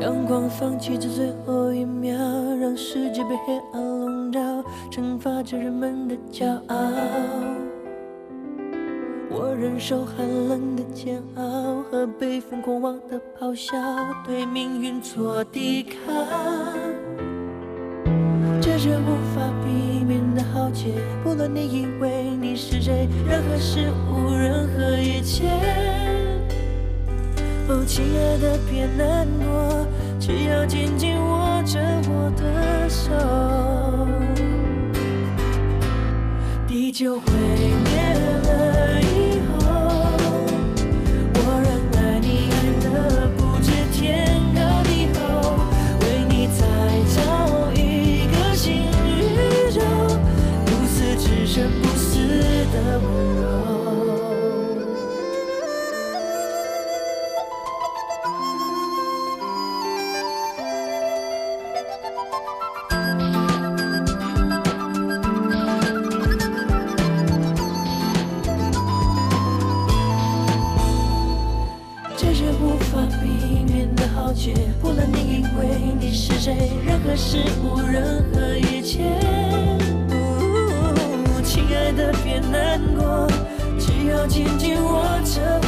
阳光放弃这最后一秒，让世界被黑暗笼罩，惩罚着人们的骄傲。我忍受寒冷的煎熬和被疯狂妄的咆哮，对命运做抵抗。这是无法避免的浩劫，不论你以为你是谁，任何事物，任何一切。哦，亲爱的，别难过，只要紧紧握着我的手。地球毁灭了以后，我仍爱你，爱得不知天高地厚，为你再造一个新宇宙，不死之身，不死的温法避免的浩劫，不论你以为你是谁，任何事物，任何一切。哦亲爱的，别难过，只要紧紧握着